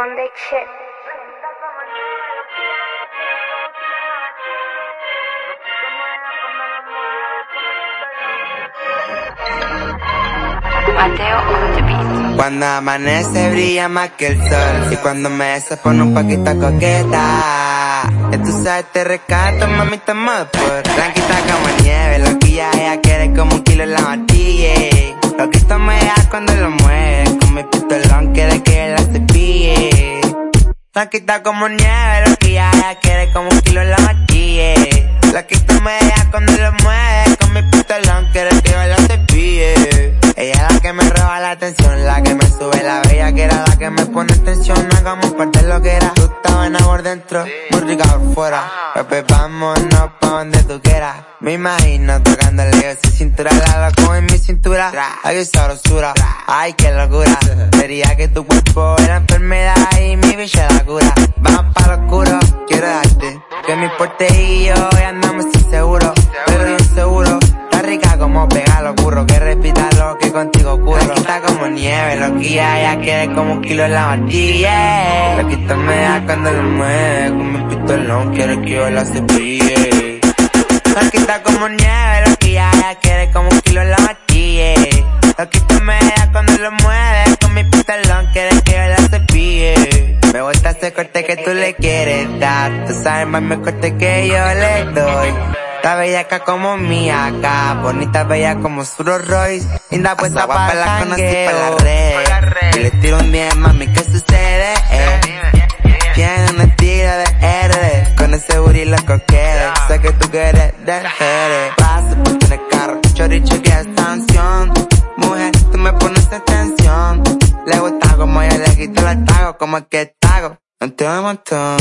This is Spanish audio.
on that shit. Mateo on the beat. Cuando amanece brilla más que el sol. Y cuando me se pone un poquito coqueta. Ya tú sabes te rescato, mami, estamos por Blanquita como nieve, loquilla ella quiere como un kilo en la matilla Loquito me da cuando lo mueve Blanquita como nieve, loquilla ella quiere como un kilo en la matilla Loquito me da cuando lo mueve Con mi pistolón quiere que la cepille ella es la que me roba la atención, la que me sube la bella que era la que me pone tensión. Hagamos parte de lo que era. Tú estabas en por dentro, muy rica por fuera. Pepe, vámonos pa' donde tú quieras. Me imagino tocándole esa cintura, la loco en mi cintura. Ay, sabrosura, ay, qué locura. Sería que tu cuerpo era enfermedad y mi bicha la cura. Vamos pa' lo oscuro, quiero darte. Que mi porte y yo hoy andamos inseguro, pero bien seguro. Está rica como pega los burros, que repita lo que contigo ocurre. Está como nieve, loquilla, ella quiere como un kilo en la matilla. Loquita me da cuando lo mueve, con mi pistolón quiere que yo la cepille. Loquita como nieve, loquilla, ella quiere como un kilo en la matilla. Loquita me da cuando lo mueve, con mi pistolón quiere que yo la cepille. Me gusta ese corte que tú le quieres dar, tú sabes más me corte que yo le doy. Está bella acá como mía acá, bonita bella como Suro Royce, linda puesta para la conocí para la red. Y le tiro un 10, mami, ¿qué sucede? Eh? Tiene un estilo de R, con ese booty loco que sé que tú quieres de quito el tago, como es que tago. No te voy a.